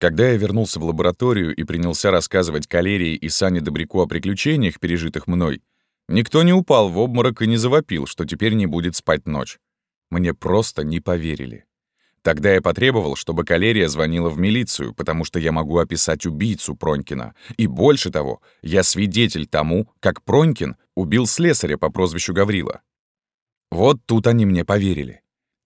Когда я вернулся в лабораторию и принялся рассказывать Калерии и Сане Добряку о приключениях, пережитых мной, никто не упал в обморок и не завопил, что теперь не будет спать ночь. Мне просто не поверили. Тогда я потребовал, чтобы Калерия звонила в милицию, потому что я могу описать убийцу Пронькина. И больше того, я свидетель тому, как Пронькин убил слесаря по прозвищу Гаврила. Вот тут они мне поверили.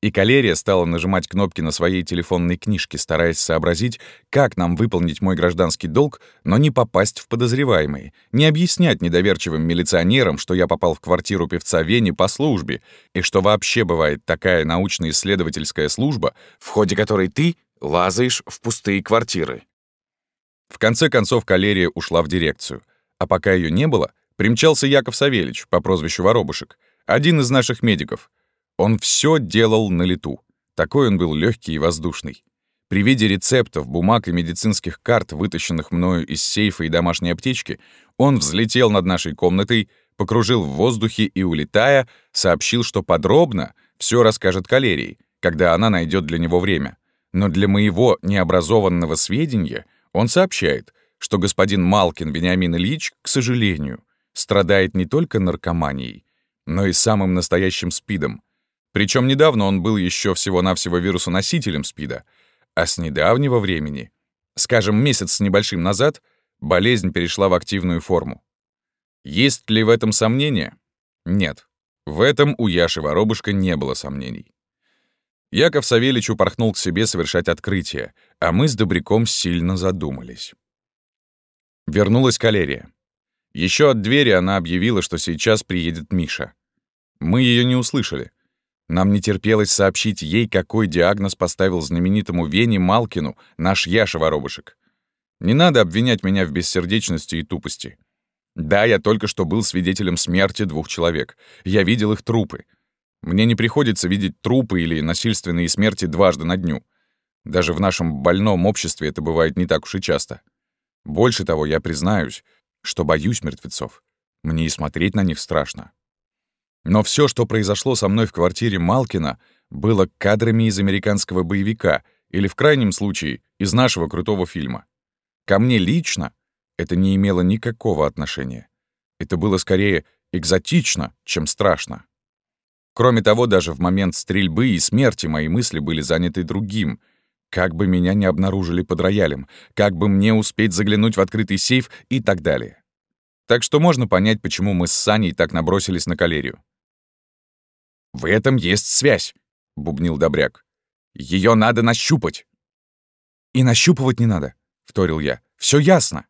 И Калерия стала нажимать кнопки на своей телефонной книжке, стараясь сообразить, как нам выполнить мой гражданский долг, но не попасть в подозреваемые, не объяснять недоверчивым милиционерам, что я попал в квартиру певца Вени по службе, и что вообще бывает такая научно-исследовательская служба, в ходе которой ты лазаешь в пустые квартиры. В конце концов Калерия ушла в дирекцию, а пока ее не было, примчался Яков Савельич по прозвищу Воробушек, один из наших медиков — он все делал на лету. Такой он был легкий и воздушный. При виде рецептов, бумаг и медицинских карт, вытащенных мною из сейфа и домашней аптечки, он взлетел над нашей комнатой, покружил в воздухе и, улетая, сообщил, что подробно все расскажет Калерии, когда она найдет для него время. Но для моего необразованного сведения он сообщает, что господин Малкин Вениамин Ильич, к сожалению, страдает не только наркоманией, но и самым настоящим СПИДом, причем недавно он был еще всего-навсего вирусоносителем СПИДа, а с недавнего времени, скажем, месяц с небольшим назад, болезнь перешла в активную форму. Есть ли в этом сомнения? Нет. В этом у Яши Воробушка не было сомнений. Яков Савельич упорхнул к себе совершать открытие, а мы с Добряком сильно задумались. Вернулась калерия. Еще от двери она объявила, что сейчас приедет Миша. Мы ее не услышали. Нам не терпелось сообщить ей, какой диагноз поставил знаменитому Вене Малкину наш Яша Воробушек. Не надо обвинять меня в бессердечности и тупости. Да, я только что был свидетелем смерти двух человек. Я видел их трупы. Мне не приходится видеть трупы или насильственные смерти дважды на дню. Даже в нашем больном обществе это бывает не так уж и часто. Больше того, я признаюсь, что боюсь мертвецов. Мне и смотреть на них страшно. Но все, что произошло со мной в квартире Малкина, было кадрами из американского боевика или, в крайнем случае, из нашего крутого фильма. Ко мне лично это не имело никакого отношения. Это было скорее экзотично, чем страшно. Кроме того, даже в момент стрельбы и смерти мои мысли были заняты другим. Как бы меня не обнаружили под роялем, как бы мне успеть заглянуть в открытый сейф и так далее. Так что можно понять, почему мы с Саней так набросились на калерию. «В этом есть связь», — бубнил Добряк. Ее надо нащупать». «И нащупывать не надо», — вторил я. Все ясно».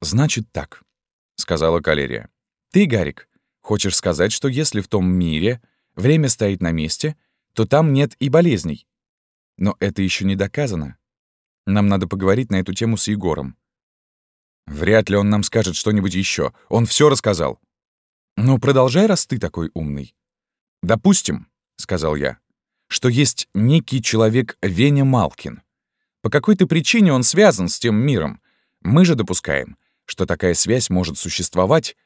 «Значит так», — сказала Калерия. «Ты, Гарик, хочешь сказать, что если в том мире время стоит на месте, то там нет и болезней. Но это еще не доказано. Нам надо поговорить на эту тему с Егором. Вряд ли он нам скажет что-нибудь еще. Он все рассказал. Ну, продолжай, раз ты такой умный. «Допустим», — сказал я, — «что есть некий человек Веня Малкин. По какой-то причине он связан с тем миром. Мы же допускаем, что такая связь может существовать.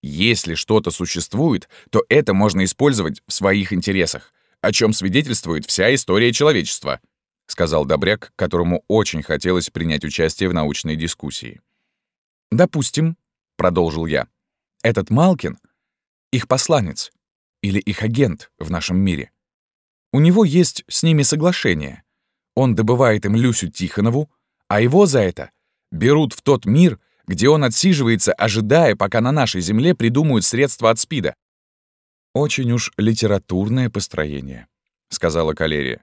Если что-то существует, то это можно использовать в своих интересах, о чем свидетельствует вся история человечества», — сказал Добряк, которому очень хотелось принять участие в научной дискуссии. «Допустим», — продолжил я, — «этот Малкин — их посланец или их агент в нашем мире. У него есть с ними соглашение. Он добывает им Люсю Тихонову, а его за это берут в тот мир, где он отсиживается, ожидая, пока на нашей земле придумают средства от СПИДа. «Очень уж литературное построение», — сказала Калерия.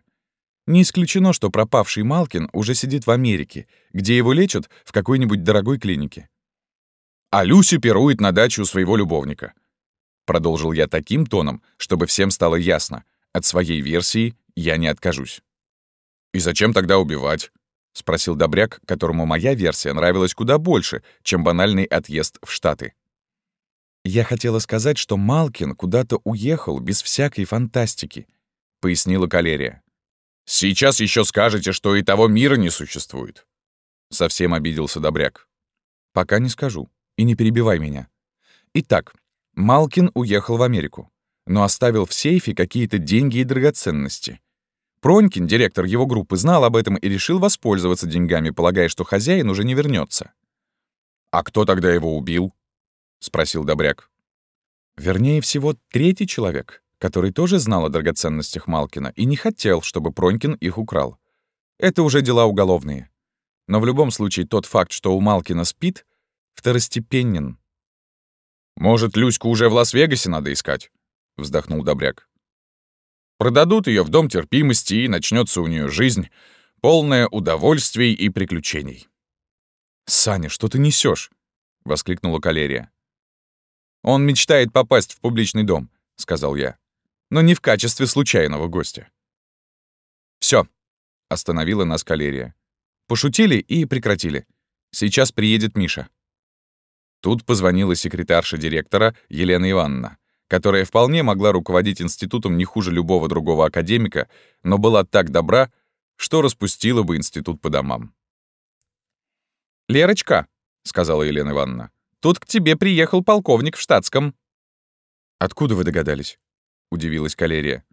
«Не исключено, что пропавший Малкин уже сидит в Америке, где его лечат в какой-нибудь дорогой клинике. А Люси пирует на даче у своего любовника. Продолжил я таким тоном, чтобы всем стало ясно. От своей версии я не откажусь. «И зачем тогда убивать?» — спросил Добряк, которому моя версия нравилась куда больше, чем банальный отъезд в Штаты. «Я хотела сказать, что Малкин куда-то уехал без всякой фантастики», — пояснила Калерия. «Сейчас еще скажете, что и того мира не существует». Совсем обиделся Добряк. «Пока не скажу. И не перебивай меня. Итак, Малкин уехал в Америку, но оставил в сейфе какие-то деньги и драгоценности. Пронькин, директор его группы, знал об этом и решил воспользоваться деньгами, полагая, что хозяин уже не вернется. «А кто тогда его убил?» — спросил Добряк. Вернее всего, третий человек, который тоже знал о драгоценностях Малкина и не хотел, чтобы Пронькин их украл. Это уже дела уголовные. Но в любом случае тот факт, что у Малкина спит, второстепенен. «Может, Люську уже в Лас-Вегасе надо искать?» — вздохнул Добряк. «Продадут ее в дом терпимости, и начнется у нее жизнь, полная удовольствий и приключений». «Саня, что ты несешь? воскликнула Калерия. «Он мечтает попасть в публичный дом», — сказал я. «Но не в качестве случайного гостя». Все, остановила нас Калерия. «Пошутили и прекратили. Сейчас приедет Миша». Тут позвонила секретарша директора Елена Ивановна, которая вполне могла руководить институтом не хуже любого другого академика, но была так добра, что распустила бы институт по домам. «Лерочка», — сказала Елена Ивановна, Тут к тебе приехал полковник в штатском». «Откуда вы догадались?» — удивилась Калерия.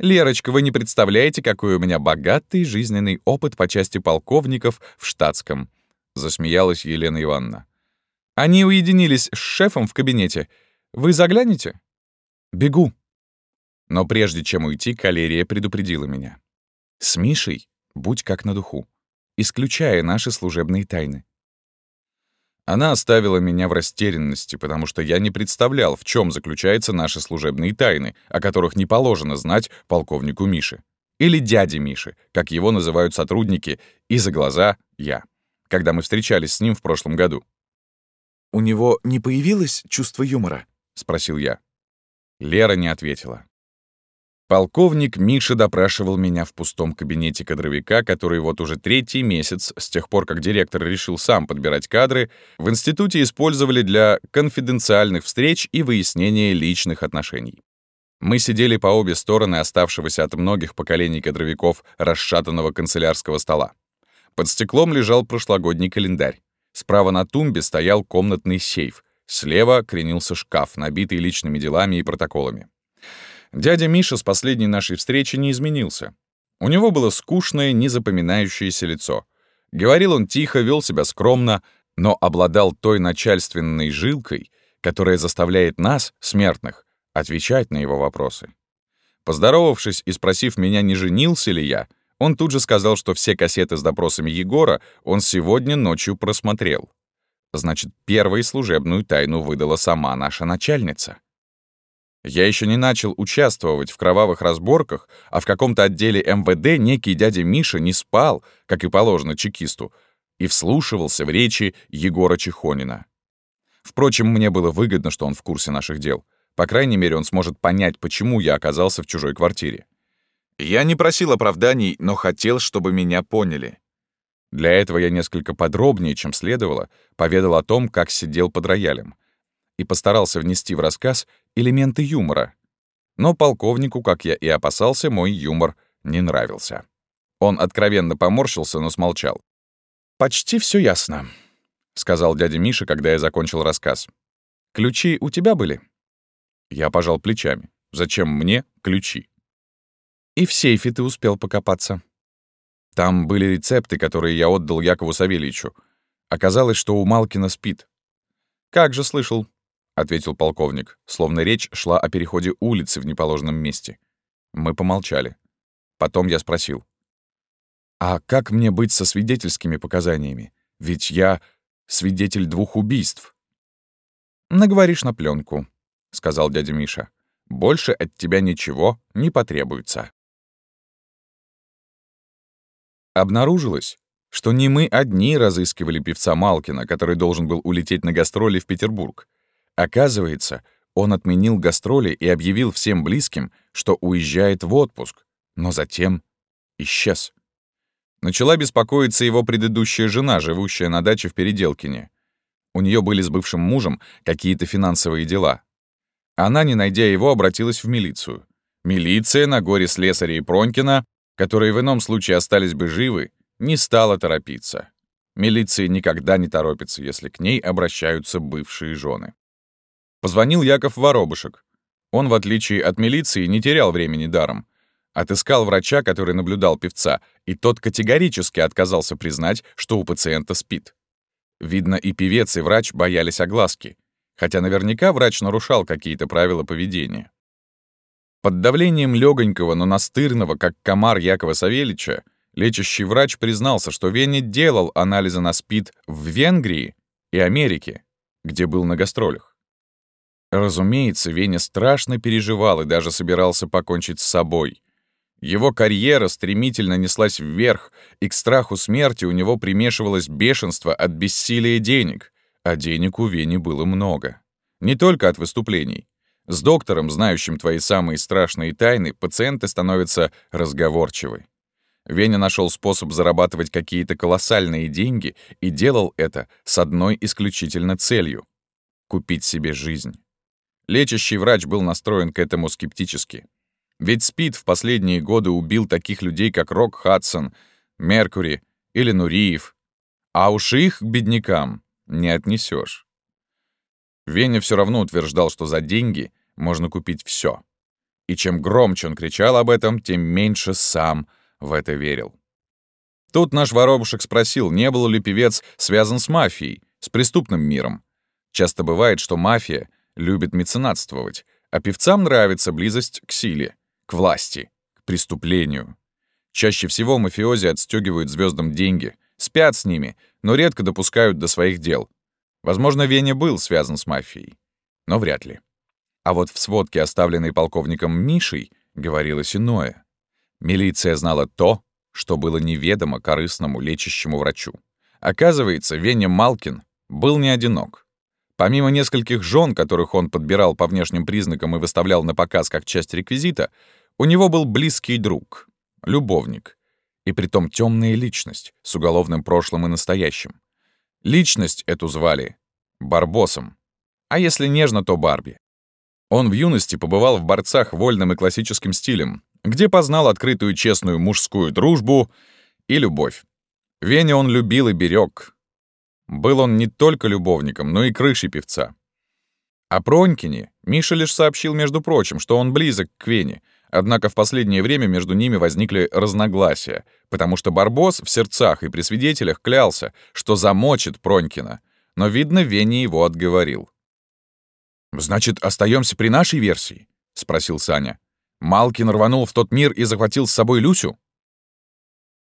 «Лерочка, вы не представляете, какой у меня богатый жизненный опыт по части полковников в штатском», — засмеялась Елена Ивановна. «Они уединились с шефом в кабинете. Вы заглянете?» «Бегу». Но прежде чем уйти, Калерия предупредила меня. «С Мишей будь как на духу, исключая наши служебные тайны. Она оставила меня в растерянности, потому что я не представлял, в чем заключаются наши служебные тайны, о которых не положено знать полковнику Мише. Или дяде Миши, как его называют сотрудники, и за глаза — я, когда мы встречались с ним в прошлом году. «У него не появилось чувство юмора?» — спросил я. Лера не ответила. Полковник Миша допрашивал меня в пустом кабинете кадровика, который вот уже третий месяц, с тех пор, как директор решил сам подбирать кадры, в институте использовали для конфиденциальных встреч и выяснения личных отношений. Мы сидели по обе стороны оставшегося от многих поколений кадровиков расшатанного канцелярского стола. Под стеклом лежал прошлогодний календарь. Справа на тумбе стоял комнатный сейф. Слева кренился шкаф, набитый личными делами и протоколами. Дядя Миша с последней нашей встречи не изменился. У него было скучное, незапоминающееся лицо. Говорил он тихо, вел себя скромно, но обладал той начальственной жилкой, которая заставляет нас, смертных, отвечать на его вопросы. Поздоровавшись и спросив меня, не женился ли я, он тут же сказал, что все кассеты с допросами Егора он сегодня ночью просмотрел. Значит, первую служебную тайну выдала сама наша начальница. Я еще не начал участвовать в кровавых разборках, а в каком-то отделе МВД некий дядя Миша не спал, как и положено чекисту, и вслушивался в речи Егора Чехонина. Впрочем, мне было выгодно, что он в курсе наших дел. По крайней мере, он сможет понять, почему я оказался в чужой квартире. Я не просил оправданий, но хотел, чтобы меня поняли. Для этого я несколько подробнее, чем следовало, поведал о том, как сидел под роялем, и постарался внести в рассказ элементы юмора. Но полковнику, как я и опасался, мой юмор не нравился. Он откровенно поморщился, но смолчал. «Почти все ясно», — сказал дядя Миша, когда я закончил рассказ. «Ключи у тебя были?» Я пожал плечами. «Зачем мне ключи?» «И в сейфе ты успел покопаться». Там были рецепты, которые я отдал Якову Савельичу. Оказалось, что у Малкина спит. «Как же слышал, — ответил полковник, словно речь шла о переходе улицы в неположенном месте. Мы помолчали. Потом я спросил. «А как мне быть со свидетельскими показаниями? Ведь я свидетель двух убийств». «Наговоришь на пленку, сказал дядя Миша. «Больше от тебя ничего не потребуется». Обнаружилось, что не мы одни разыскивали певца Малкина, который должен был улететь на гастроли в Петербург. Оказывается, он отменил гастроли и объявил всем близким, что уезжает в отпуск, но затем исчез. Начала беспокоиться его предыдущая жена, живущая на даче в Переделкине. У нее были с бывшим мужем какие-то финансовые дела. Она, не найдя его, обратилась в милицию. Милиция на горе слесаря и Пронькина, которые в ином случае остались бы живы, не стала торопиться. Милиция никогда не торопится, если к ней обращаются бывшие жены. Позвонил Яков Воробышек. Он, в отличие от милиции, не терял времени даром. Отыскал врача, который наблюдал певца, и тот категорически отказался признать, что у пациента спит. Видно, и певец, и врач боялись огласки, хотя наверняка врач нарушал какие-то правила поведения. Под давлением легонького, но настырного, как комар Якова Савельича, лечащий врач признался, что Вене делал анализы на СПИД в Венгрии и Америке, где был на гастролях. Разумеется, Веня страшно переживал и даже собирался покончить с собой. Его карьера стремительно неслась вверх, и к страху смерти у него примешивалось бешенство от бессилия денег, а денег у Вени было много. Не только от выступлений. С доктором, знающим твои самые страшные тайны, пациенты становятся разговорчивы. Веня нашел способ зарабатывать какие-то колоссальные деньги и делал это с одной исключительно целью — купить себе жизнь. Лечащий врач был настроен к этому скептически. Ведь СПИД в последние годы убил таких людей, как Рок Хадсон, Меркури или Нуриев. А уж их к беднякам не отнесешь. Веня все равно утверждал, что за деньги можно купить все. И чем громче он кричал об этом, тем меньше сам в это верил. Тут наш воробушек спросил, не был ли певец связан с мафией, с преступным миром. Часто бывает, что мафия любит меценатствовать, а певцам нравится близость к силе, к власти, к преступлению. Чаще всего мафиози отстегивают звездам деньги, спят с ними, но редко допускают до своих дел, Возможно, Веня был связан с мафией, но вряд ли. А вот в сводке, оставленной полковником Мишей, говорилось иное. Милиция знала то, что было неведомо корыстному лечащему врачу. Оказывается, Веня Малкин был не одинок. Помимо нескольких жен, которых он подбирал по внешним признакам и выставлял на показ как часть реквизита, у него был близкий друг, любовник, и притом темная личность с уголовным прошлым и настоящим. Личность эту звали Барбосом, а если нежно, то Барби. Он в юности побывал в борцах вольным и классическим стилем, где познал открытую честную мужскую дружбу и любовь. Веня он любил и берег. Был он не только любовником, но и крышей певца. О Пронькине Миша лишь сообщил, между прочим, что он близок к Вене, Однако в последнее время между ними возникли разногласия, потому что Барбос в сердцах и при свидетелях клялся, что замочит Пронькина, но, видно, Веня его отговорил. «Значит, остаемся при нашей версии?» — спросил Саня. «Малкин рванул в тот мир и захватил с собой Люсю?»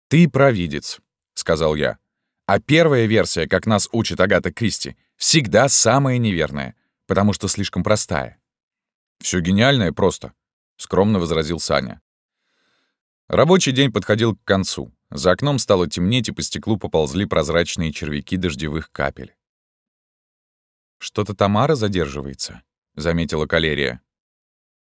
«Ты провидец», — сказал я. «А первая версия, как нас учит Агата Кристи, всегда самая неверная, потому что слишком простая». Все гениальное просто», — скромно возразил Саня. Рабочий день подходил к концу. За окном стало темнеть, и по стеклу поползли прозрачные червяки дождевых капель. «Что-то Тамара задерживается», — заметила Калерия.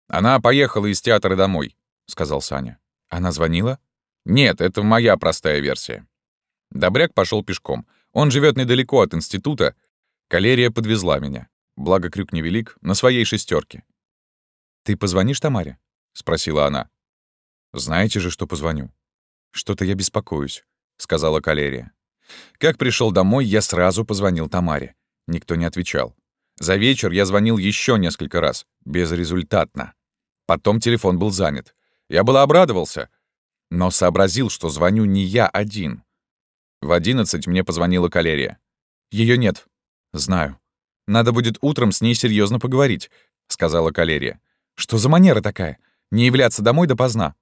«Она поехала из театра домой», — сказал Саня. «Она звонила?» «Нет, это моя простая версия». Добряк пошел пешком. Он живет недалеко от института. Калерия подвезла меня. Благо крюк невелик, на своей шестерке. «Ты позвонишь Тамаре?» — спросила она. «Знаете же, что позвоню». «Что-то я беспокоюсь», — сказала Калерия. Как пришел домой, я сразу позвонил Тамаре. Никто не отвечал. За вечер я звонил еще несколько раз, безрезультатно. Потом телефон был занят. Я было обрадовался, но сообразил, что звоню не я один. В одиннадцать мне позвонила Калерия. Ее нет. Знаю. Надо будет утром с ней серьезно поговорить, сказала Калерия. Что за манера такая? Не являться домой допоздна.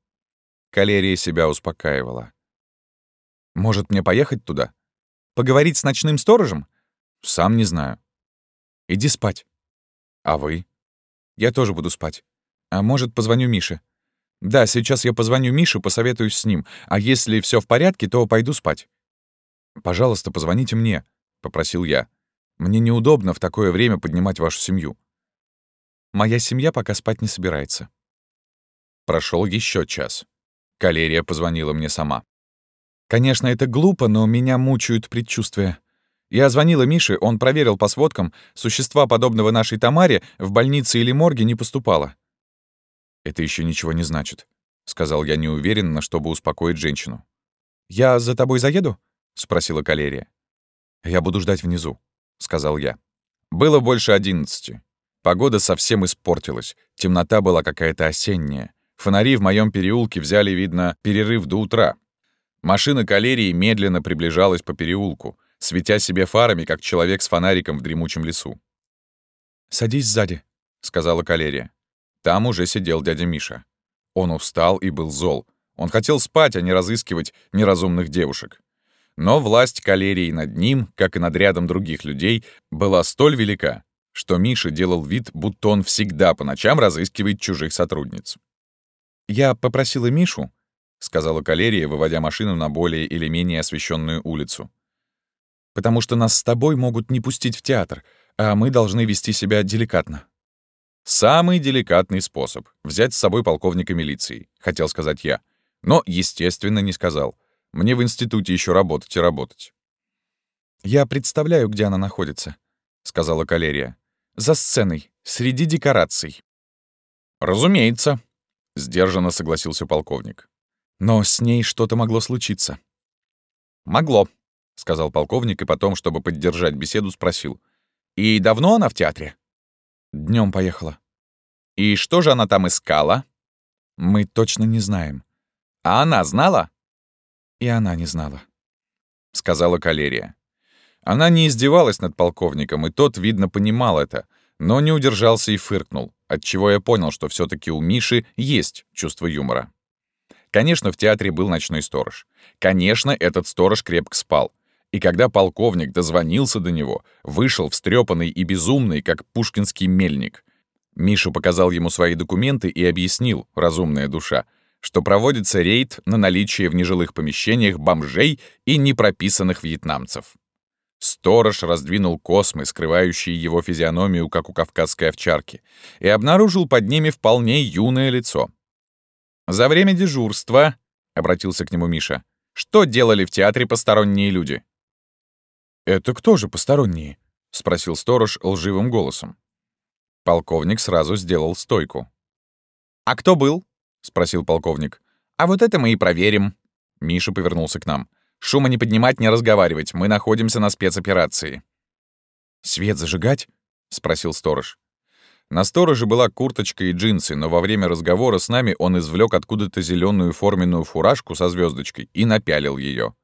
Калерия себя успокаивала. Может, мне поехать туда? Поговорить с ночным сторожем? Сам не знаю. Иди спать. А вы? Я тоже буду спать. А может, позвоню Мише? Да, сейчас я позвоню Мише, посоветуюсь с ним. А если все в порядке, то пойду спать. Пожалуйста, позвоните мне, — попросил я. Мне неудобно в такое время поднимать вашу семью. Моя семья пока спать не собирается. Прошел еще час. Калерия позвонила мне сама. Конечно, это глупо, но меня мучают предчувствия. Я звонила Мише, он проверил по сводкам, существа, подобного нашей Тамаре, в больнице или морге не поступало. «Это еще ничего не значит», — сказал я неуверенно, чтобы успокоить женщину. «Я за тобой заеду?» — спросила Калерия. «Я буду ждать внизу», — сказал я. Было больше одиннадцати. Погода совсем испортилась, темнота была какая-то осенняя. Фонари в моем переулке взяли, видно, перерыв до утра. Машина калерии медленно приближалась по переулку, светя себе фарами, как человек с фонариком в дремучем лесу. «Садись сзади», — сказала калерия. Там уже сидел дядя Миша. Он устал и был зол. Он хотел спать, а не разыскивать неразумных девушек. Но власть калерии над ним, как и над рядом других людей, была столь велика, что Миша делал вид, будто он всегда по ночам разыскивает чужих сотрудниц. «Я попросила Мишу», — сказала калерия, выводя машину на более или менее освещенную улицу. «потому что нас с тобой могут не пустить в театр, а мы должны вести себя деликатно». «Самый деликатный способ — взять с собой полковника милиции», — хотел сказать я. Но, естественно, не сказал. Мне в институте еще работать и работать. «Я представляю, где она находится», — сказала Калерия. «За сценой, среди декораций». «Разумеется», — сдержанно согласился полковник. «Но с ней что-то могло случиться». «Могло», — сказал полковник, и потом, чтобы поддержать беседу, спросил. «И давно она в театре?» Днем поехала. И что же она там искала? Мы точно не знаем. А она знала? И она не знала. Сказала Калерия. Она не издевалась над полковником, и тот, видно, понимал это, но не удержался и фыркнул, отчего я понял, что все таки у Миши есть чувство юмора. Конечно, в театре был ночной сторож. Конечно, этот сторож крепко спал. И когда полковник дозвонился до него, вышел встрепанный и безумный, как пушкинский мельник. Миша показал ему свои документы и объяснил, разумная душа, что проводится рейд на наличие в нежилых помещениях бомжей и непрописанных вьетнамцев. Сторож раздвинул космы, скрывающие его физиономию, как у кавказской овчарки, и обнаружил под ними вполне юное лицо. «За время дежурства», — обратился к нему Миша, — «что делали в театре посторонние люди?» «Это кто же посторонние?» — спросил сторож лживым голосом. Полковник сразу сделал стойку. «А кто был?» — спросил полковник. «А вот это мы и проверим». Миша повернулся к нам. «Шума не поднимать, не разговаривать. Мы находимся на спецоперации». «Свет зажигать?» — спросил сторож. На стороже была курточка и джинсы, но во время разговора с нами он извлек откуда-то зеленую форменную фуражку со звездочкой и напялил ее.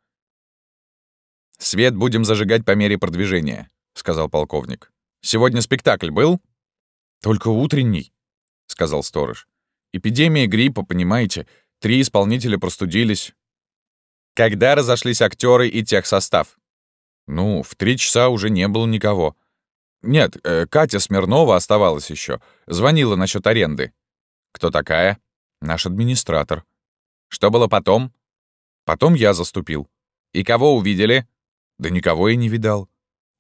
«Свет будем зажигать по мере продвижения», — сказал полковник. «Сегодня спектакль был?» «Только утренний», — сказал сторож. «Эпидемия гриппа, понимаете. Три исполнителя простудились». «Когда разошлись актеры и техсостав?» «Ну, в три часа уже не было никого. Нет, э, Катя Смирнова оставалась еще. Звонила насчет аренды». «Кто такая?» «Наш администратор». «Что было потом?» «Потом я заступил». «И кого увидели?» Да никого я не видал.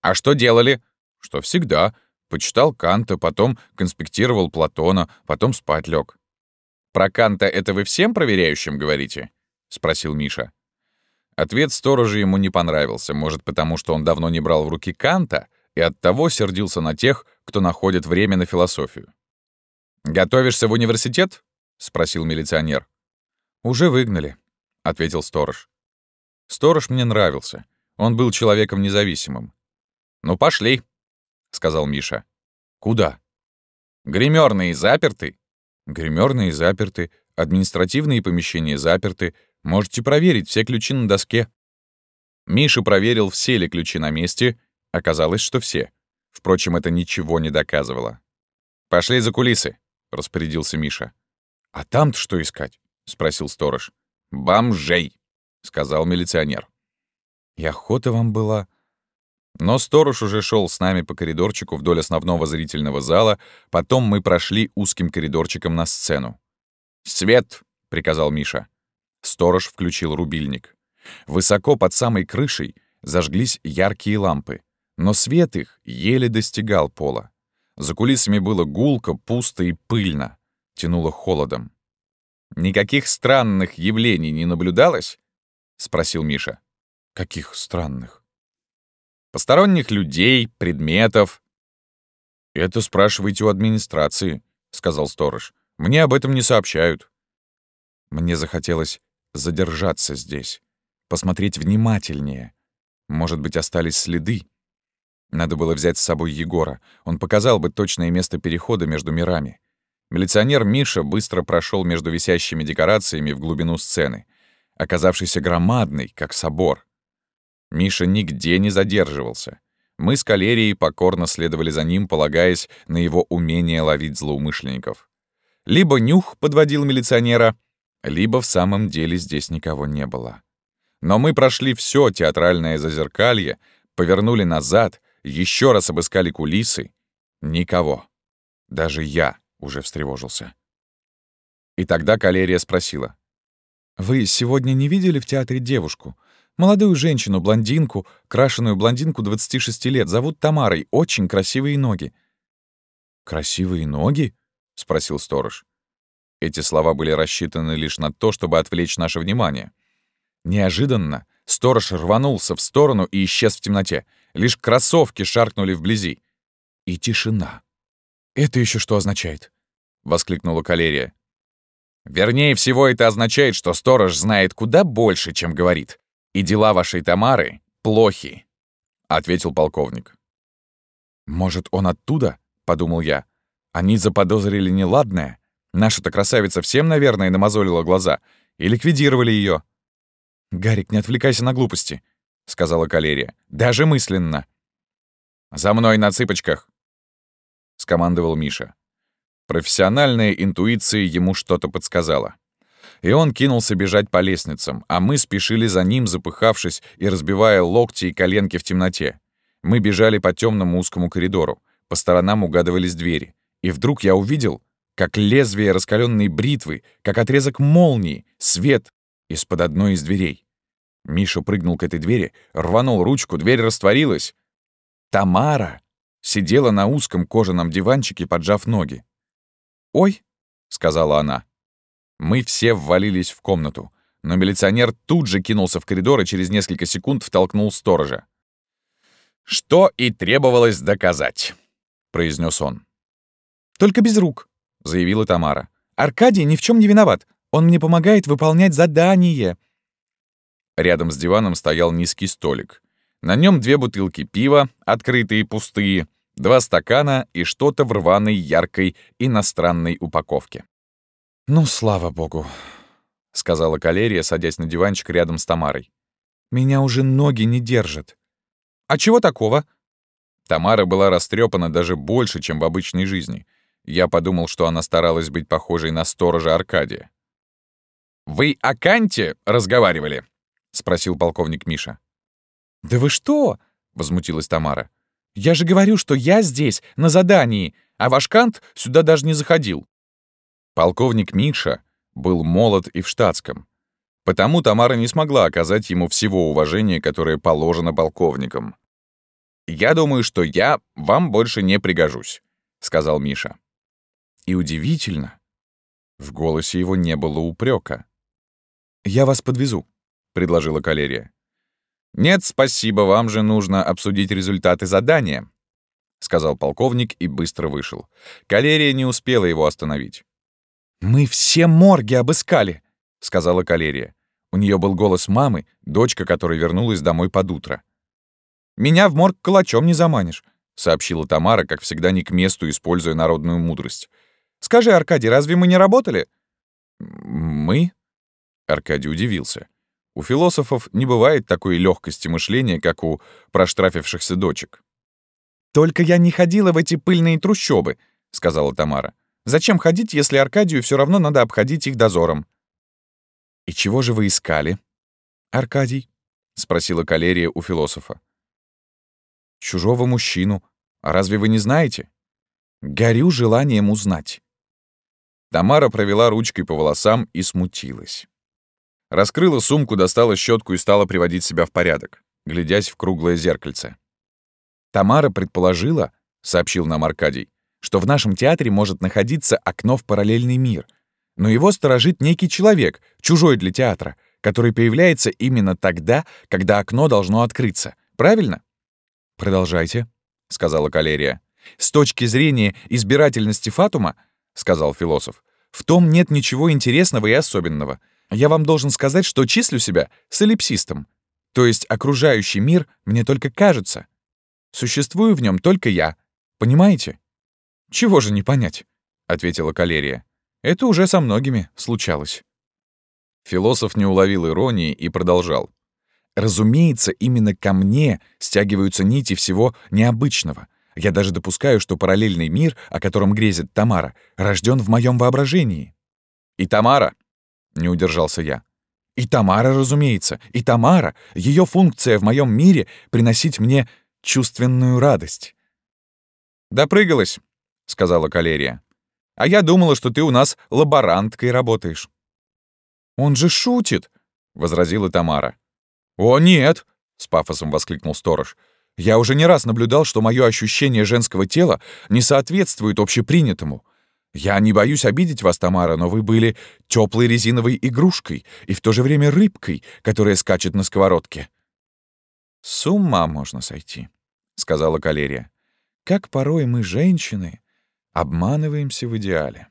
А что делали? Что всегда. Почитал Канта, потом конспектировал Платона, потом спать лег. «Про Канта это вы всем проверяющим говорите?» — спросил Миша. Ответ сторожа ему не понравился, может, потому что он давно не брал в руки Канта и оттого сердился на тех, кто находит время на философию. «Готовишься в университет?» — спросил милиционер. «Уже выгнали», — ответил сторож. Сторож мне нравился. Он был человеком независимым. «Ну, пошли», — сказал Миша. «Куда?» «Гримерные заперты?» «Гримерные заперты, административные помещения заперты. Можете проверить все ключи на доске». Миша проверил, все ли ключи на месте. Оказалось, что все. Впрочем, это ничего не доказывало. «Пошли за кулисы», — распорядился Миша. «А там-то что искать?» — спросил сторож. «Бомжей», — сказал милиционер. И охота вам была. Но сторож уже шел с нами по коридорчику вдоль основного зрительного зала, потом мы прошли узким коридорчиком на сцену. «Свет!» — приказал Миша. Сторож включил рубильник. Высоко под самой крышей зажглись яркие лампы, но свет их еле достигал пола. За кулисами было гулко, пусто и пыльно, тянуло холодом. «Никаких странных явлений не наблюдалось?» — спросил Миша. Каких странных? Посторонних людей, предметов. Это спрашивайте у администрации, сказал сторож. Мне об этом не сообщают. Мне захотелось задержаться здесь, посмотреть внимательнее. Может быть, остались следы. Надо было взять с собой Егора. Он показал бы точное место перехода между мирами. Милиционер Миша быстро прошел между висящими декорациями в глубину сцены, оказавшийся громадный, как собор. Миша нигде не задерживался. Мы с Калерией покорно следовали за ним, полагаясь на его умение ловить злоумышленников. Либо нюх подводил милиционера, либо в самом деле здесь никого не было. Но мы прошли все театральное зазеркалье, повернули назад, еще раз обыскали кулисы. Никого. Даже я уже встревожился. И тогда Калерия спросила. «Вы сегодня не видели в театре девушку? Молодую женщину, блондинку, крашеную блондинку 26 лет, зовут Тамарой, очень красивые ноги». «Красивые ноги?» — спросил сторож. Эти слова были рассчитаны лишь на то, чтобы отвлечь наше внимание. Неожиданно сторож рванулся в сторону и исчез в темноте. Лишь кроссовки шаркнули вблизи. И тишина. «Это еще что означает?» — воскликнула Калерия. «Вернее всего, это означает, что сторож знает куда больше, чем говорит. И дела вашей Тамары плохи», — ответил полковник. «Может, он оттуда?» — подумал я. «Они заподозрили неладное. Наша-то красавица всем, наверное, намазолила глаза. И ликвидировали ее. «Гарик, не отвлекайся на глупости», — сказала Калерия. «Даже мысленно». «За мной на цыпочках», — скомандовал Миша. Профессиональная интуиция ему что-то подсказала и он кинулся бежать по лестницам, а мы спешили за ним, запыхавшись и разбивая локти и коленки в темноте. Мы бежали по темному узкому коридору, по сторонам угадывались двери. И вдруг я увидел, как лезвие раскаленной бритвы, как отрезок молнии, свет из-под одной из дверей. Миша прыгнул к этой двери, рванул ручку, дверь растворилась. Тамара сидела на узком кожаном диванчике, поджав ноги. «Ой», — сказала она, мы все ввалились в комнату, но милиционер тут же кинулся в коридор и через несколько секунд втолкнул сторожа. «Что и требовалось доказать», — произнес он. «Только без рук», — заявила Тамара. «Аркадий ни в чем не виноват. Он мне помогает выполнять задание». Рядом с диваном стоял низкий столик. На нем две бутылки пива, открытые и пустые, два стакана и что-то в рваной, яркой, иностранной упаковке. «Ну, слава богу», — сказала Калерия, садясь на диванчик рядом с Тамарой. «Меня уже ноги не держат». «А чего такого?» Тамара была растрепана даже больше, чем в обычной жизни. Я подумал, что она старалась быть похожей на сторожа Аркадия. «Вы о Канте разговаривали?» — спросил полковник Миша. «Да вы что?» — возмутилась Тамара. «Я же говорю, что я здесь, на задании, а ваш Кант сюда даже не заходил». Полковник Миша был молод и в штатском. Потому Тамара не смогла оказать ему всего уважения, которое положено полковникам. «Я думаю, что я вам больше не пригожусь», — сказал Миша. И удивительно, в голосе его не было упрека. «Я вас подвезу», — предложила Калерия. «Нет, спасибо, вам же нужно обсудить результаты задания», — сказал полковник и быстро вышел. Калерия не успела его остановить. «Мы все морги обыскали», — сказала Калерия. У нее был голос мамы, дочка которой вернулась домой под утро. «Меня в морг калачом не заманишь», — сообщила Тамара, как всегда не к месту, используя народную мудрость. «Скажи, Аркадий, разве мы не работали?» «Мы?» Аркадий удивился. У философов не бывает такой легкости мышления, как у проштрафившихся дочек. «Только я не ходила в эти пыльные трущобы», — сказала Тамара. Зачем ходить, если Аркадию все равно надо обходить их дозором? «И чего же вы искали?» «Аркадий», — спросила Калерия у философа. «Чужого мужчину. А разве вы не знаете?» «Горю желанием узнать». Тамара провела ручкой по волосам и смутилась. Раскрыла сумку, достала щетку и стала приводить себя в порядок, глядясь в круглое зеркальце. «Тамара предположила», — сообщил нам Аркадий, что в нашем театре может находиться окно в параллельный мир, но его сторожит некий человек, чужой для театра, который появляется именно тогда, когда окно должно открыться. Правильно? «Продолжайте», — сказала Калерия. «С точки зрения избирательности Фатума, — сказал философ, — в том нет ничего интересного и особенного. Я вам должен сказать, что числю себя с эллипсистом. То есть окружающий мир мне только кажется. Существую в нем только я. Понимаете?» «Чего же не понять?» — ответила Калерия. «Это уже со многими случалось». Философ не уловил иронии и продолжал. «Разумеется, именно ко мне стягиваются нити всего необычного. Я даже допускаю, что параллельный мир, о котором грезит Тамара, рожден в моем воображении». «И Тамара?» — не удержался я. «И Тамара, разумеется, и Тамара. Ее функция в моем мире — приносить мне чувственную радость». «Допрыгалась», — сказала Калерия. «А я думала, что ты у нас лаборанткой работаешь». «Он же шутит!» — возразила Тамара. «О, нет!» — с пафосом воскликнул сторож. «Я уже не раз наблюдал, что мое ощущение женского тела не соответствует общепринятому. Я не боюсь обидеть вас, Тамара, но вы были теплой резиновой игрушкой и в то же время рыбкой, которая скачет на сковородке». «С ума можно сойти», — сказала Калерия. «Как порой мы, женщины, обманываемся в идеале».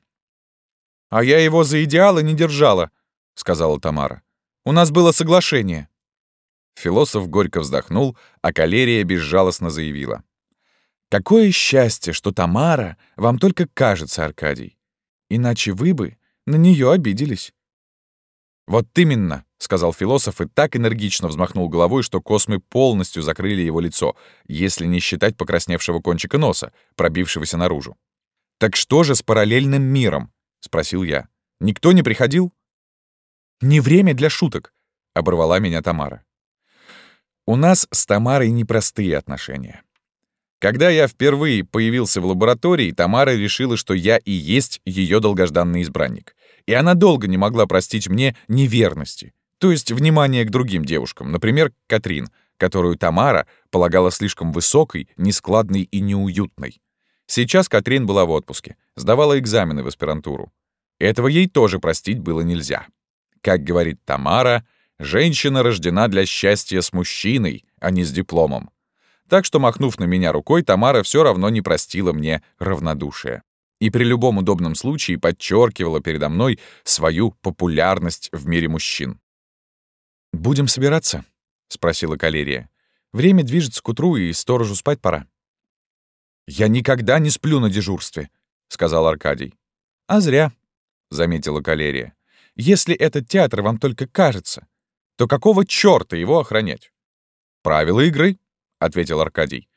«А я его за идеалы не держала», — сказала Тамара. «У нас было соглашение». Философ горько вздохнул, а Калерия безжалостно заявила. «Какое счастье, что Тамара вам только кажется, Аркадий. Иначе вы бы на нее обиделись». «Вот именно», — сказал философ и так энергично взмахнул головой, что космы полностью закрыли его лицо, если не считать покрасневшего кончика носа, пробившегося наружу. «Так что же с параллельным миром?» — спросил я. «Никто не приходил?» Не время для шуток», — оборвала меня Тамара. У нас с Тамарой непростые отношения. Когда я впервые появился в лаборатории, Тамара решила, что я и есть ее долгожданный избранник. И она долго не могла простить мне неверности, то есть внимание к другим девушкам, например, Катрин, которую Тамара полагала слишком высокой, нескладной и неуютной. Сейчас Катрин была в отпуске, сдавала экзамены в аспирантуру. Этого ей тоже простить было нельзя. Как говорит Тамара, женщина рождена для счастья с мужчиной, а не с дипломом. Так что, махнув на меня рукой, Тамара все равно не простила мне равнодушие. И при любом удобном случае подчеркивала передо мной свою популярность в мире мужчин. «Будем собираться?» — спросила Калерия. «Время движется к утру, и сторожу спать пора». «Я никогда не сплю на дежурстве», — сказал Аркадий. «А зря», — заметила Калерия. Если этот театр вам только кажется, то какого чёрта его охранять? Правила игры, — ответил Аркадий.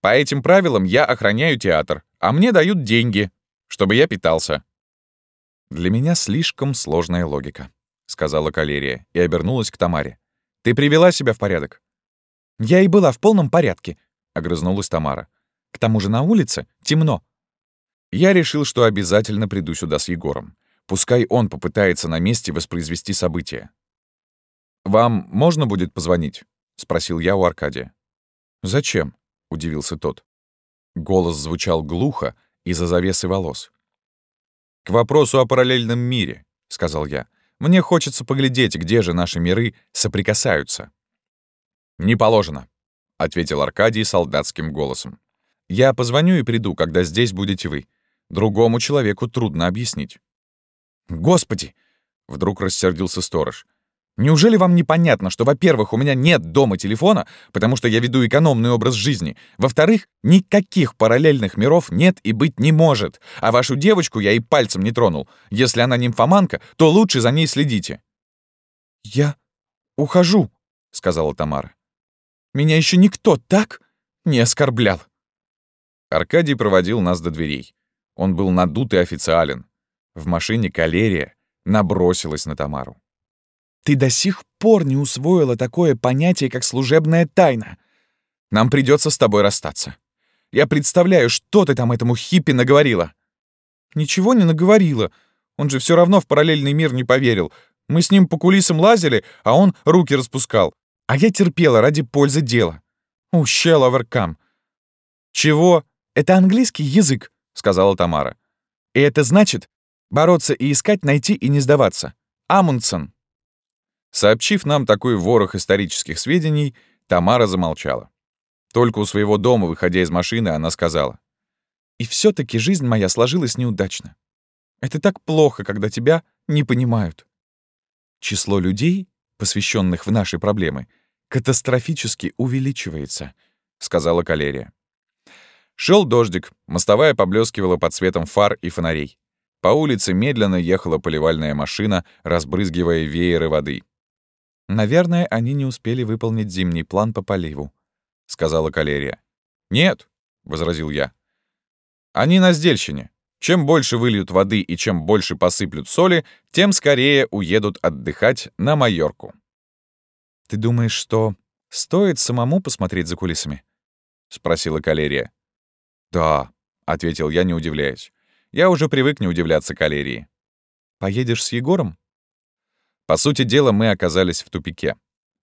По этим правилам я охраняю театр, а мне дают деньги, чтобы я питался. Для меня слишком сложная логика, — сказала Калерия и обернулась к Тамаре. Ты привела себя в порядок? Я и была в полном порядке, — огрызнулась Тамара. К тому же на улице темно. Я решил, что обязательно приду сюда с Егором. Пускай он попытается на месте воспроизвести события. «Вам можно будет позвонить?» — спросил я у Аркадия. «Зачем?» — удивился тот. Голос звучал глухо из-за завесы волос. «К вопросу о параллельном мире», — сказал я. «Мне хочется поглядеть, где же наши миры соприкасаются». «Не положено», — ответил Аркадий солдатским голосом. «Я позвоню и приду, когда здесь будете вы. Другому человеку трудно объяснить». «Господи!» — вдруг рассердился сторож. «Неужели вам непонятно, что, во-первых, у меня нет дома телефона, потому что я веду экономный образ жизни, во-вторых, никаких параллельных миров нет и быть не может, а вашу девочку я и пальцем не тронул. Если она нимфоманка, то лучше за ней следите». «Я ухожу», — сказала Тамара. «Меня еще никто так не оскорблял». Аркадий проводил нас до дверей. Он был надут и официален. В машине калерия набросилась на Тамару. «Ты до сих пор не усвоила такое понятие, как служебная тайна. Нам придется с тобой расстаться. Я представляю, что ты там этому хиппи наговорила». «Ничего не наговорила. Он же все равно в параллельный мир не поверил. Мы с ним по кулисам лазили, а он руки распускал. А я терпела ради пользы дела. У shall overcome». «Чего? Это английский язык», — сказала Тамара. «И это значит, Бороться и искать, найти и не сдаваться. Амундсен. Сообщив нам такой ворох исторических сведений, Тамара замолчала. Только у своего дома, выходя из машины, она сказала. «И все таки жизнь моя сложилась неудачно. Это так плохо, когда тебя не понимают. Число людей, посвященных в наши проблемы, катастрофически увеличивается», — сказала Калерия. Шел дождик, мостовая поблескивала под светом фар и фонарей. По улице медленно ехала поливальная машина, разбрызгивая вееры воды. «Наверное, они не успели выполнить зимний план по поливу», — сказала Калерия. «Нет», — возразил я. «Они на сдельщине. Чем больше выльют воды и чем больше посыплют соли, тем скорее уедут отдыхать на Майорку». «Ты думаешь, что стоит самому посмотреть за кулисами?» — спросила Калерия. «Да», — ответил я, не удивляясь. Я уже привык не удивляться калерии. «Поедешь с Егором?» По сути дела, мы оказались в тупике.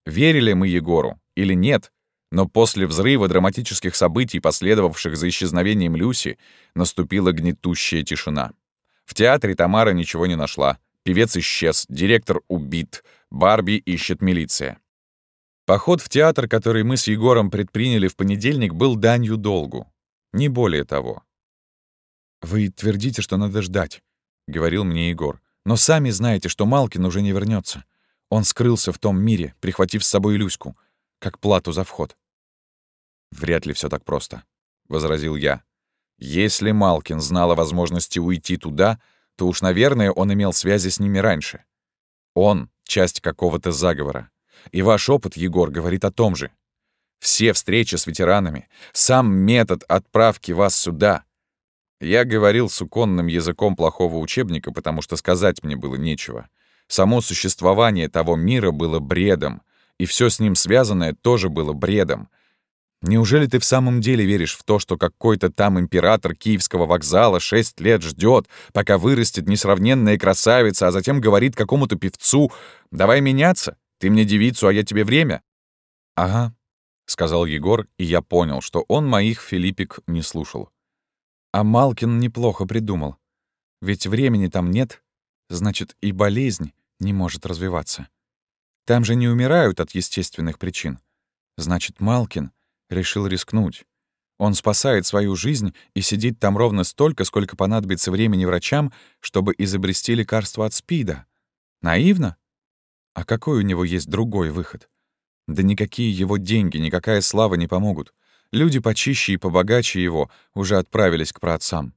Верили мы Егору или нет, но после взрыва драматических событий, последовавших за исчезновением Люси, наступила гнетущая тишина. В театре Тамара ничего не нашла. Певец исчез, директор убит, Барби ищет милиция. Поход в театр, который мы с Егором предприняли в понедельник, был данью долгу. Не более того. «Вы твердите, что надо ждать», — говорил мне Егор. «Но сами знаете, что Малкин уже не вернется. Он скрылся в том мире, прихватив с собой Люську, как плату за вход». «Вряд ли все так просто», — возразил я. «Если Малкин знал о возможности уйти туда, то уж, наверное, он имел связи с ними раньше. Он — часть какого-то заговора. И ваш опыт, Егор, говорит о том же. Все встречи с ветеранами, сам метод отправки вас сюда — я говорил суконным языком плохого учебника, потому что сказать мне было нечего. Само существование того мира было бредом, и все с ним связанное тоже было бредом. Неужели ты в самом деле веришь в то, что какой-то там император Киевского вокзала шесть лет ждет, пока вырастет несравненная красавица, а затем говорит какому-то певцу «давай меняться, ты мне девицу, а я тебе время»? «Ага», — сказал Егор, и я понял, что он моих Филиппик не слушал. А Малкин неплохо придумал. Ведь времени там нет, значит, и болезнь не может развиваться. Там же не умирают от естественных причин. Значит, Малкин решил рискнуть. Он спасает свою жизнь и сидит там ровно столько, сколько понадобится времени врачам, чтобы изобрести лекарство от СПИДа. Наивно? А какой у него есть другой выход? Да никакие его деньги, никакая слава не помогут. Люди почище и побогаче его уже отправились к праотцам.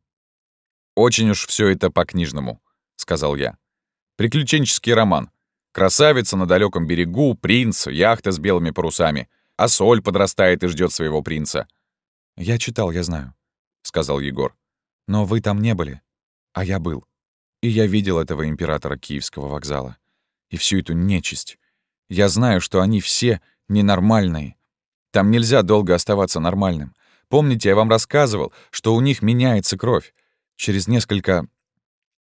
«Очень уж все это по-книжному», — сказал я. «Приключенческий роман. Красавица на далеком берегу, принц, яхта с белыми парусами. А соль подрастает и ждет своего принца». «Я читал, я знаю», — сказал Егор. «Но вы там не были, а я был. И я видел этого императора Киевского вокзала. И всю эту нечисть. Я знаю, что они все ненормальные, там нельзя долго оставаться нормальным. Помните, я вам рассказывал, что у них меняется кровь. Через несколько...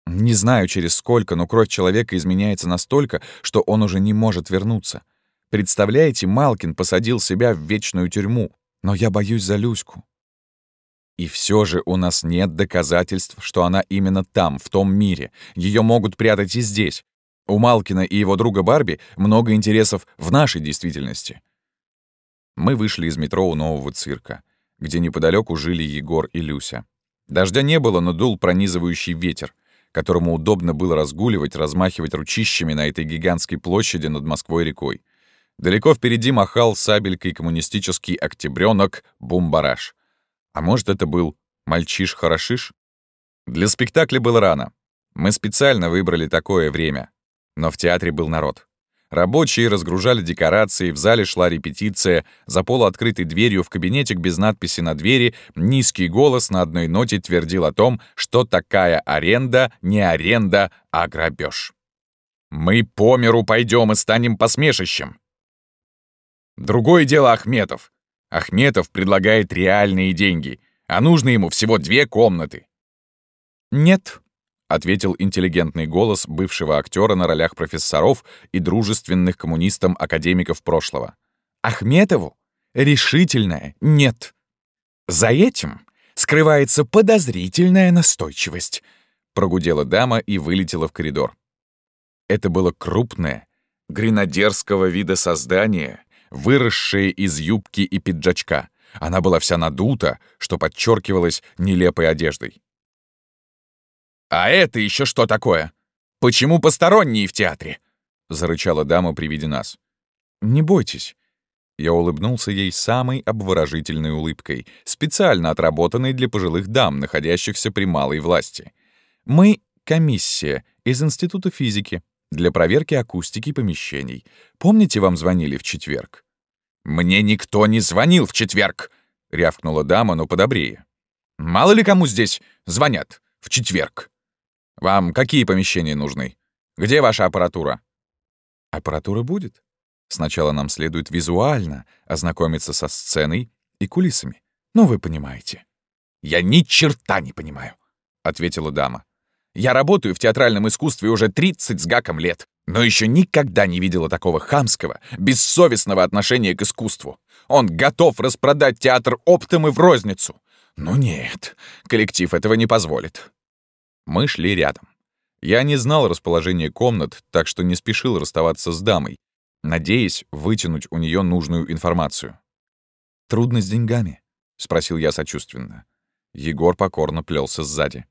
Не знаю, через сколько, но кровь человека изменяется настолько, что он уже не может вернуться. Представляете, Малкин посадил себя в вечную тюрьму. Но я боюсь за Люську. И все же у нас нет доказательств, что она именно там, в том мире. Ее могут прятать и здесь. У Малкина и его друга Барби много интересов в нашей действительности. Мы вышли из метро у нового цирка, где неподалеку жили Егор и Люся. Дождя не было, но дул пронизывающий ветер, которому удобно было разгуливать, размахивать ручищами на этой гигантской площади над Москвой-рекой. Далеко впереди махал сабелькой коммунистический октябрёнок Бумбараш. А может, это был мальчиш-хорошиш? Для спектакля было рано. Мы специально выбрали такое время. Но в театре был народ. Рабочие разгружали декорации, в зале шла репетиция, за полуоткрытой дверью в кабинетик без надписи на двери низкий голос на одной ноте твердил о том, что такая аренда не аренда, а грабеж. «Мы по миру пойдем и станем посмешищем». Другое дело Ахметов. Ахметов предлагает реальные деньги, а нужно ему всего две комнаты. «Нет», ответил интеллигентный голос бывшего актера на ролях профессоров и дружественных коммунистам академиков прошлого. Ахметову решительное «нет». За этим скрывается подозрительная настойчивость, прогудела дама и вылетела в коридор. Это было крупное, гренадерского вида создание, выросшее из юбки и пиджачка. Она была вся надута, что подчеркивалось нелепой одеждой. «А это еще что такое? Почему посторонние в театре?» — зарычала дама при виде нас. «Не бойтесь». Я улыбнулся ей самой обворожительной улыбкой, специально отработанной для пожилых дам, находящихся при малой власти. «Мы комиссия из Института физики для проверки акустики помещений. Помните, вам звонили в четверг?» «Мне никто не звонил в четверг!» — рявкнула дама, но подобрее. «Мало ли кому здесь звонят в четверг. Вам какие помещения нужны? Где ваша аппаратура?» «Аппаратура будет. Сначала нам следует визуально ознакомиться со сценой и кулисами. Ну, вы понимаете». «Я ни черта не понимаю», — ответила дама. «Я работаю в театральном искусстве уже 30 с гаком лет, но еще никогда не видела такого хамского, бессовестного отношения к искусству. Он готов распродать театр оптом и в розницу. Ну нет, коллектив этого не позволит». Мы шли рядом. Я не знал расположения комнат, так что не спешил расставаться с дамой, надеясь вытянуть у нее нужную информацию. «Трудно с деньгами?» — спросил я сочувственно. Егор покорно плелся сзади.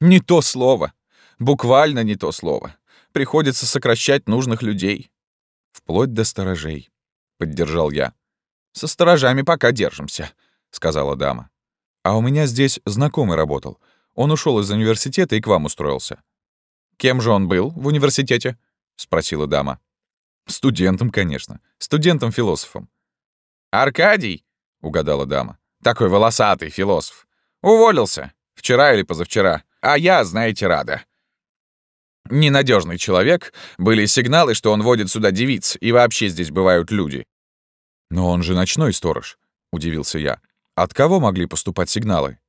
«Не то слово. Буквально не то слово. Приходится сокращать нужных людей». «Вплоть до сторожей», — поддержал я. «Со сторожами пока держимся», — сказала дама. «А у меня здесь знакомый работал. Он ушел из университета и к вам устроился». «Кем же он был в университете?» — спросила дама. «Студентом, конечно. Студентом-философом». «Аркадий?» — угадала дама. «Такой волосатый философ. Уволился. Вчера или позавчера. А я, знаете, рада. Ненадежный человек. Были сигналы, что он водит сюда девиц, и вообще здесь бывают люди. Но он же ночной сторож, удивился я. От кого могли поступать сигналы?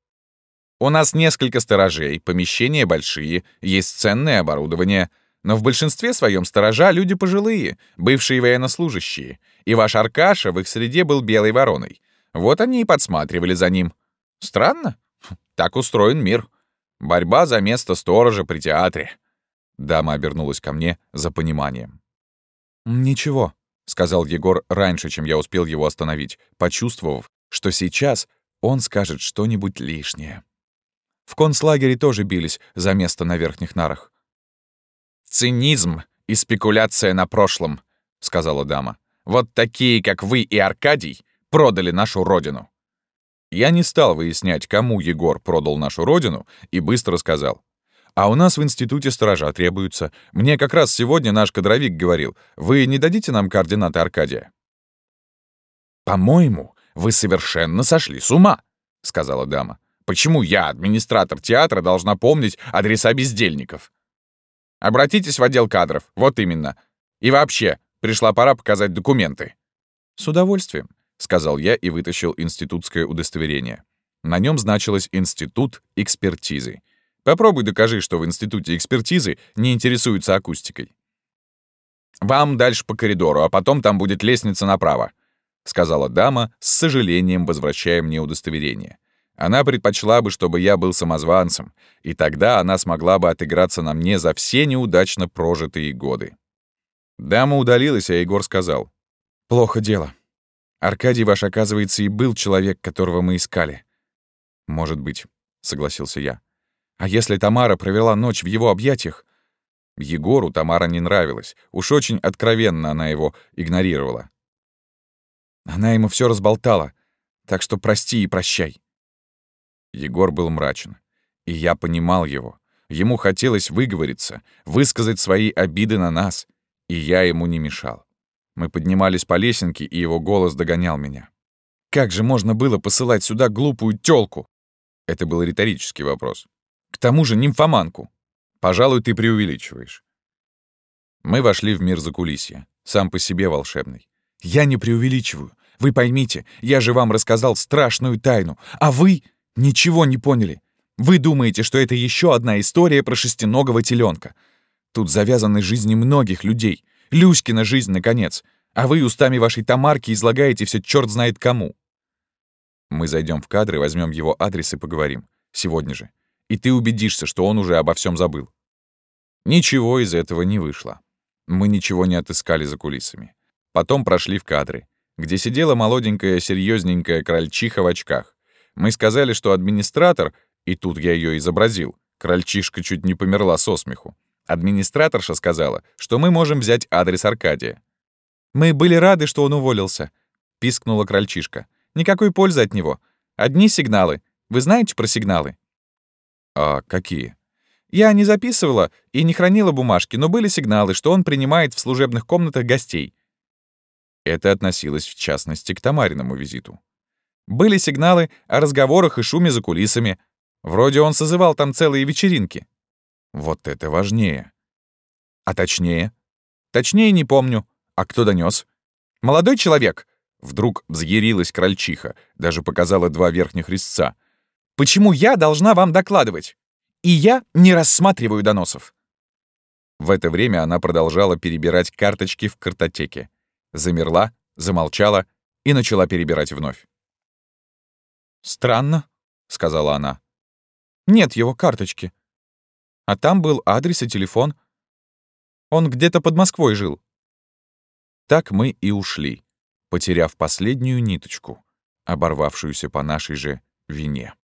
У нас несколько сторожей, помещения большие, есть ценное оборудование. Но в большинстве своем сторожа люди пожилые, бывшие военнослужащие. И ваш Аркаша в их среде был белой вороной. Вот они и подсматривали за ним. Странно? Так устроен мир. Борьба за место сторожа при театре. Дама обернулась ко мне за пониманием. «Ничего», — сказал Егор раньше, чем я успел его остановить, почувствовав, что сейчас он скажет что-нибудь лишнее. В концлагере тоже бились за место на верхних нарах. «Цинизм и спекуляция на прошлом», — сказала дама. «Вот такие, как вы и Аркадий, продали нашу родину». Я не стал выяснять, кому Егор продал нашу родину, и быстро сказал. «А у нас в институте сторожа требуются. Мне как раз сегодня наш кадровик говорил, вы не дадите нам координаты Аркадия?» «По-моему, вы совершенно сошли с ума», — сказала дама. «Почему я, администратор театра, должна помнить адреса бездельников?» «Обратитесь в отдел кадров, вот именно. И вообще, пришла пора показать документы». «С удовольствием», — сказал я и вытащил институтское удостоверение. На нем значилось «Институт экспертизы». Попробуй докажи, что в Институте экспертизы не интересуются акустикой. «Вам дальше по коридору, а потом там будет лестница направо», — сказала дама, с сожалением возвращая мне удостоверение. Она предпочла бы, чтобы я был самозванцем, и тогда она смогла бы отыграться на мне за все неудачно прожитые годы. Дама удалилась, а Егор сказал. «Плохо дело. Аркадий ваш, оказывается, и был человек, которого мы искали. Может быть, согласился я. А если Тамара провела ночь в его объятиях? Егору Тамара не нравилась. Уж очень откровенно она его игнорировала. Она ему все разболтала, так что прости и прощай. Егор был мрачен. И я понимал его. Ему хотелось выговориться, высказать свои обиды на нас, и я ему не мешал. Мы поднимались по лесенке, и его голос догонял меня. «Как же можно было посылать сюда глупую тёлку?» Это был риторический вопрос. «К тому же нимфоманку. Пожалуй, ты преувеличиваешь». Мы вошли в мир закулисья, сам по себе волшебный. «Я не преувеличиваю. Вы поймите, я же вам рассказал страшную тайну, а вы ничего не поняли. Вы думаете, что это еще одна история про шестиногого теленка. Тут завязаны жизни многих людей. Люськина жизнь, наконец. А вы устами вашей Тамарки излагаете все черт знает кому. Мы зайдем в кадры, возьмем его адрес и поговорим. Сегодня же. И ты убедишься, что он уже обо всем забыл. Ничего из этого не вышло. Мы ничего не отыскали за кулисами. Потом прошли в кадры, где сидела молоденькая, серьезненькая крольчиха в очках. Мы сказали, что администратор, и тут я ее изобразил, крольчишка чуть не померла со смеху, Администраторша сказала, что мы можем взять адрес Аркадия. «Мы были рады, что он уволился», — пискнула крольчишка. «Никакой пользы от него. Одни сигналы. Вы знаете про сигналы?» «А какие?» Я не записывала и не хранила бумажки, но были сигналы, что он принимает в служебных комнатах гостей. Это относилось, в частности, к Тамариному визиту. Были сигналы о разговорах и шуме за кулисами. Вроде он созывал там целые вечеринки. Вот это важнее. А точнее? Точнее не помню. А кто донес? Молодой человек. Вдруг взъярилась крольчиха, даже показала два верхних резца. Почему я должна вам докладывать? И я не рассматриваю доносов. В это время она продолжала перебирать карточки в картотеке. Замерла, замолчала и начала перебирать вновь. «Странно», — сказала она. «Нет его карточки. А там был адрес и телефон. Он где-то под Москвой жил». Так мы и ушли, потеряв последнюю ниточку, оборвавшуюся по нашей же вине.